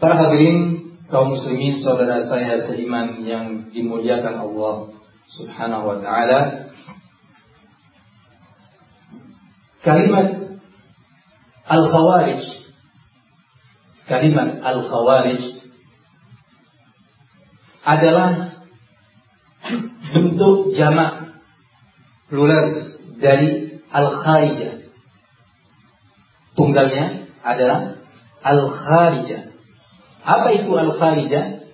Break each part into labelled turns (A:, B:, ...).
A: Para hadirin kaum muslimin saudara saya seiman yang dimuliakan Allah Subhanahu wa taala. Kalimat al-khawarij kalimat al-khawarij adalah bentuk jamak plural dari al-kharijah. Tunggalnya adalah al-kharijah. Apa itu al-kharijah?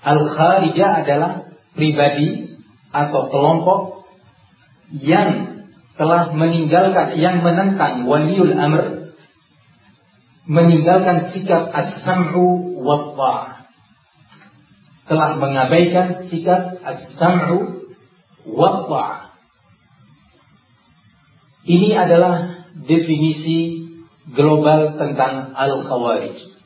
A: Al-kharijah adalah pribadi atau kelompok yang telah meninggalkan yang menentang waliul amr meninggalkan sikap as-sam'u wa telah mengabaikan sikap as-sam'u wa Ini adalah definisi global tentang al-khawarij.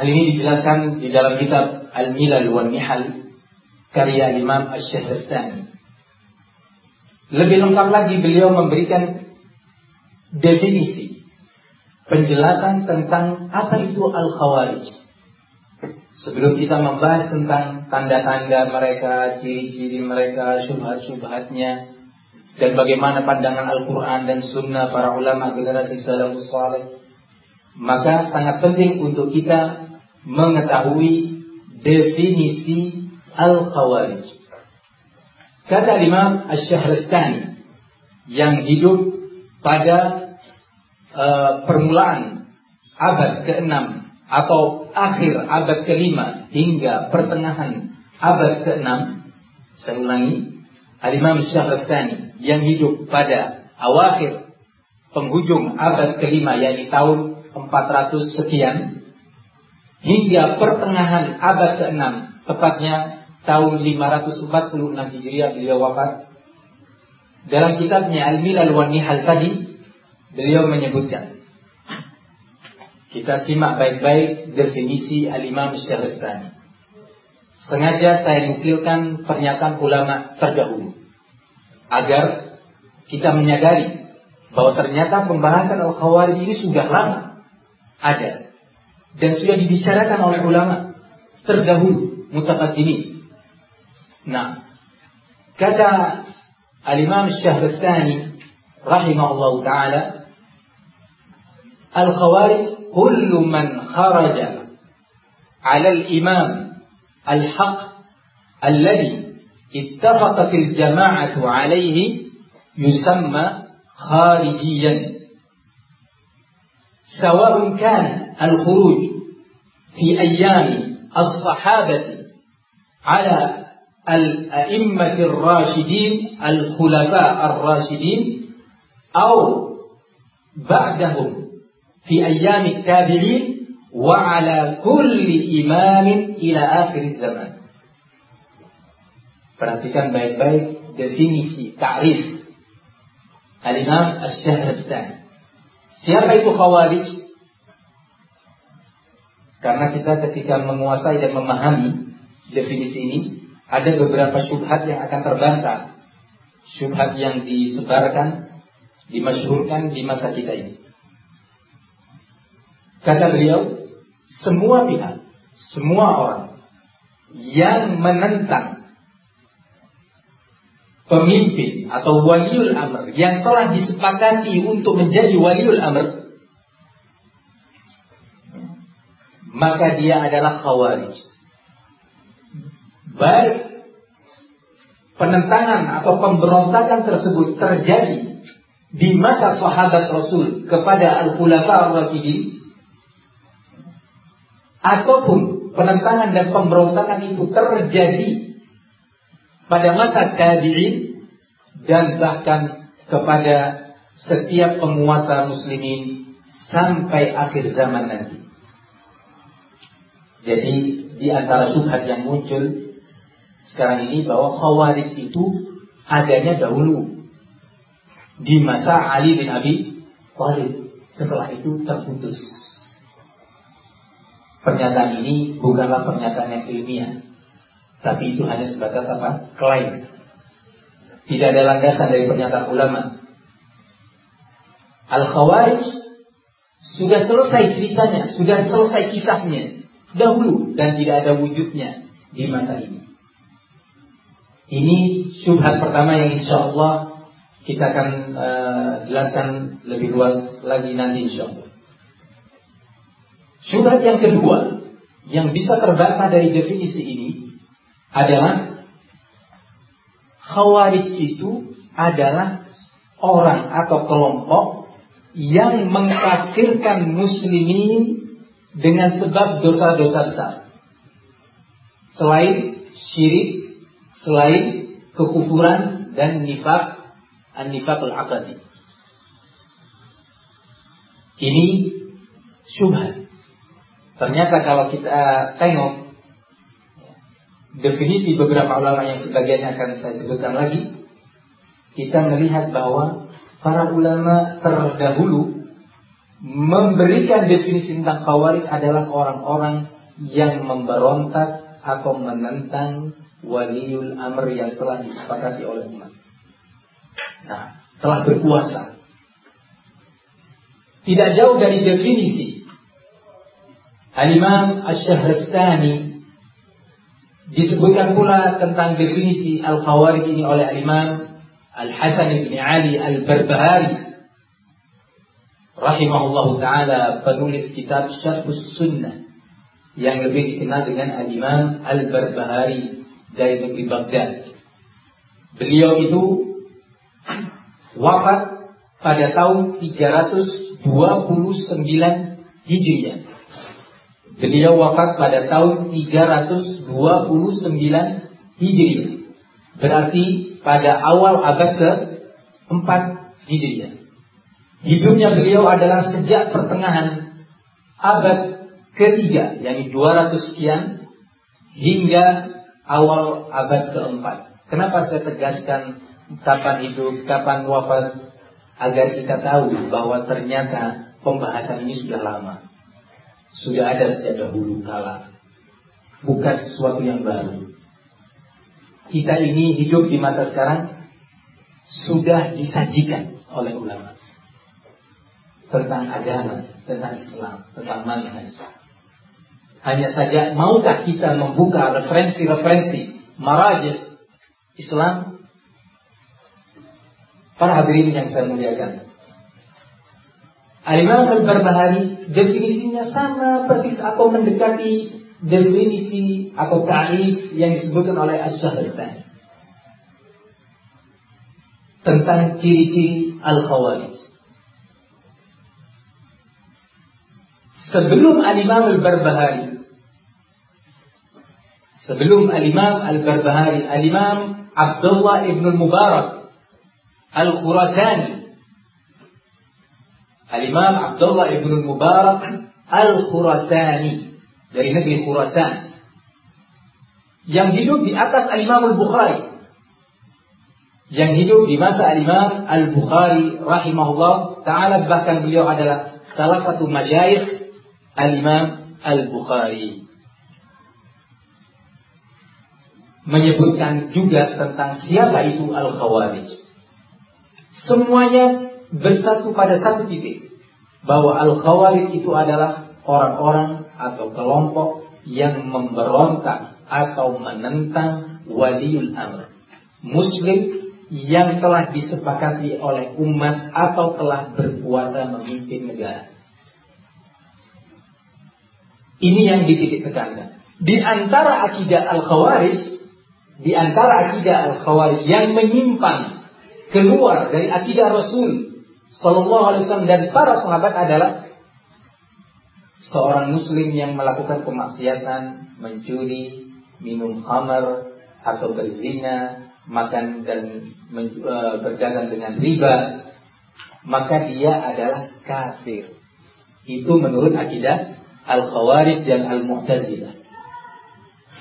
A: Hal ini dijelaskan di dalam kitab Al-Milal wal Nihal karya Imam Asy-Syahrastani. Lebih lengkap lagi beliau memberikan definisi penjelasan tentang apa itu al-khawarij. Sebelum kita membahas tentang tanda-tanda mereka, ciri-ciri mereka, syubhat-syubhatnya, dan bagaimana pandangan Al-Quran dan Sunnah para ulama generasi salafus saleh, maka sangat penting untuk kita mengetahui definisi al-khawarij. Kata Imam Asy-Syahrastani yang hidup pada uh, permulaan abad ke-6 atau akhir abad ke-5 hingga pertengahan abad ke-6 saya ulangi Al-Imam Syahrastani yang hidup pada awakhir penghujung abad ke-5 yakni tahun 400 sekian hingga pertengahan abad ke-6 tepatnya tahun 546 Hijriah beliau wafat. Dalam kitabnya Al-Milal wa Nihal tadi beliau menyebutkan kita simak baik-baik definisi Al-Imam Syahrastani. Sengaja saya nukilkan pernyataan ulama terdahulu agar kita menyadari bahwa ternyata pembahasan Al-Khawarij ini sudah lama ada dan sudah dibicarakan oleh ulama terdahulu mutaqaddimin. Nah, kata Al-Imam Syahrastani rahimahullah taala Al-Khawarij kullu man kharaja ala al-imam al-haq alladhi اتفقت الجماعة عليه يسمى خارجيا سواء كان الخروج في أيام الصحابة على الأئمة الراشدين الخلفاء الراشدين أو بعدهم في أيام التابعين وعلى كل إمام إلى آخر الزمان Perhatikan baik-baik definisi, ta'rif Al-Imam Al-Syahrastani. Siapa itu khawarij? Karena kita ketika menguasai dan memahami definisi ini, ada beberapa syubhat yang akan terbantah. Syubhat yang disebarkan, dimasyhurkan di masa kita ini. Kata beliau, semua pihak, semua orang yang menentang pemimpin atau waliul amr yang telah disepakati untuk menjadi waliul amr maka dia adalah khawarij baik penentangan atau pemberontakan tersebut terjadi di masa sahabat Rasul kepada al-khulafa ar-rasyidin ataupun penentangan dan pemberontakan itu terjadi pada masa tabi'in dan bahkan kepada setiap penguasa muslimin sampai akhir zaman nanti. Jadi di antara subhat yang muncul sekarang ini bahwa khawarij itu adanya dahulu di masa Ali bin Abi Thalib. Setelah itu terputus. Pernyataan ini bukanlah pernyataan yang ilmiah. Tapi itu hanya sebatas apa? Klaim. Tidak ada landasan dari pernyataan ulama. Al-Khawarij Sudah selesai ceritanya, sudah selesai kisahnya dahulu dan tidak ada wujudnya di masa ini. Ini syubhat pertama yang insya Allah kita akan uh, jelaskan lebih luas lagi nanti insya Allah. Syubhat yang kedua yang bisa terbantah dari definisi ini adalah khawarij itu adalah orang atau kelompok yang mengkafirkan muslimin dengan sebab dosa-dosa besar. Selain syirik, selain kekufuran dan nifak, an-nifaq al-aqadi. Ini syubhat. Ternyata kalau kita tengok definisi beberapa ulama yang sebagiannya akan saya sebutkan lagi, kita melihat bahwa para ulama terdahulu memberikan definisi tentang khawarij adalah orang-orang yang memberontak atau menentang waliul amr yang telah disepakati oleh umat. Nah, telah berkuasa. Tidak jauh dari definisi Al-Imam Asy-Syahrastani disebutkan pula tentang definisi Al-Khawarij ini oleh Al-Imam Al-Hasan bin Ali Al-Barbahari rahimahullah taala penulis kitab Syarh Sunnah yang lebih dikenal dengan Al-Imam Al-Barbahari dari negeri Baghdad. Beliau itu wafat pada tahun 329 Hijriah. Beliau wafat pada tahun 329 Hijriah. Berarti pada awal abad ke-4 Hijriah. Hidupnya beliau adalah sejak pertengahan abad ketiga, yakni 200 sekian, hingga awal abad keempat. Kenapa saya tegaskan kapan hidup, kapan wafat, agar kita tahu bahwa ternyata pembahasan ini sudah lama sudah ada sejak dahulu kala. Bukan sesuatu yang baru. Kita ini hidup di masa sekarang sudah disajikan oleh ulama tentang agama, tentang Islam, tentang manhaj. Hanya saja maukah kita membuka referensi-referensi marajid Islam? Para hadirin yang saya muliakan. Al-Imam Al-Barbahari definisinya sama persis atau mendekati definisi atau ta'rif yang disebutkan oleh Asy-Syahrastani tentang ciri-ciri Al-Khawarij. Sebelum Al-Imam Al-Barbahari. Sebelum Al-Imam Al-Barbahari. Al-Imam Abdullah Ibn Mubarak Al-Khurasani. Al-Imam Abdullah Ibn Mubarak Al-Khurasani. Dari negeri Khurasan. Yang hidup di atas Al-Imam Al-Bukhari. Yang hidup di masa Al-Imam Al-Bukhari rahimahullah taala. Bahkan beliau adalah salah satu masyayikh Al-Imam Al-Bukhari menyebutkan juga tentang siapa itu Al-Khawarij semuanya bersatu pada satu titik bahwa al-khawarij itu adalah orang-orang atau kelompok yang memberontak atau menentang waliul amr muslim yang telah disepakati oleh umat atau telah berkuasa memimpin negara. Ini yang dititik tekankan. Di antara akidah al-khawarij, di antara akidah al-khawarij yang menyimpang keluar dari akidah Rasul Sallallahu Alaihi Wasallam dan para sahabat adalah seorang muslim yang melakukan kemaksiatan, mencuri, minum khamar atau berzina, makan dan e, berdagang dengan riba, maka dia adalah kafir. Itu menurut akidah Al-Khawarij dan Al-Mu'tazilah.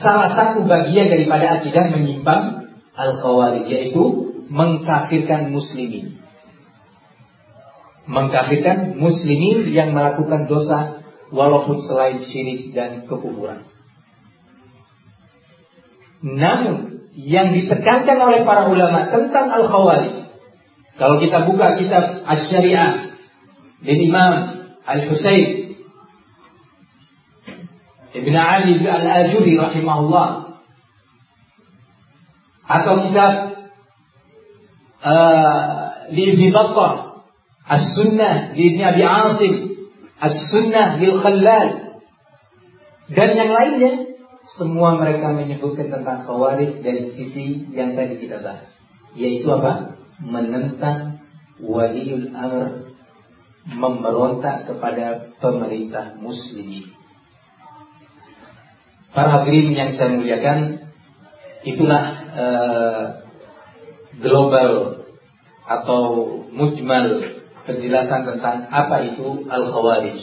A: Salah satu bagian daripada akidah menyimpang Al-Khawarij yaitu mengkafirkan muslimin mengkafirkan muslimin yang melakukan dosa walaupun selain syirik dan kekufuran. Namun yang ditekankan oleh para ulama tentang al-khawarij kalau kita buka kitab Asy-Syariah Imam Al-Husayn Ibn Ali Al-Ajuri rahimahullah. Atau kitab uh, di Ibn Battah As-Sunnah di Ibn Abi Asim. As-Sunnah lil Khallal. Dan yang lainnya semua mereka menyebutkan tentang khawarij dari sisi yang tadi kita bahas. Yaitu apa? menentang waliul amr memberontak kepada pemerintah muslimin Para hadirin yang saya muliakan, itulah uh, global atau mujmal penjelasan tentang apa itu al-khawarij.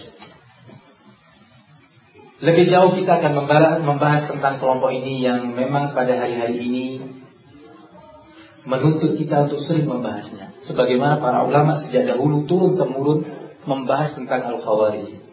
A: Lebih jauh kita akan membahas tentang kelompok ini yang memang pada hari-hari ini menuntut kita untuk sering membahasnya. Sebagaimana para ulama sejak dahulu turun temurun membahas tentang al-khawarij.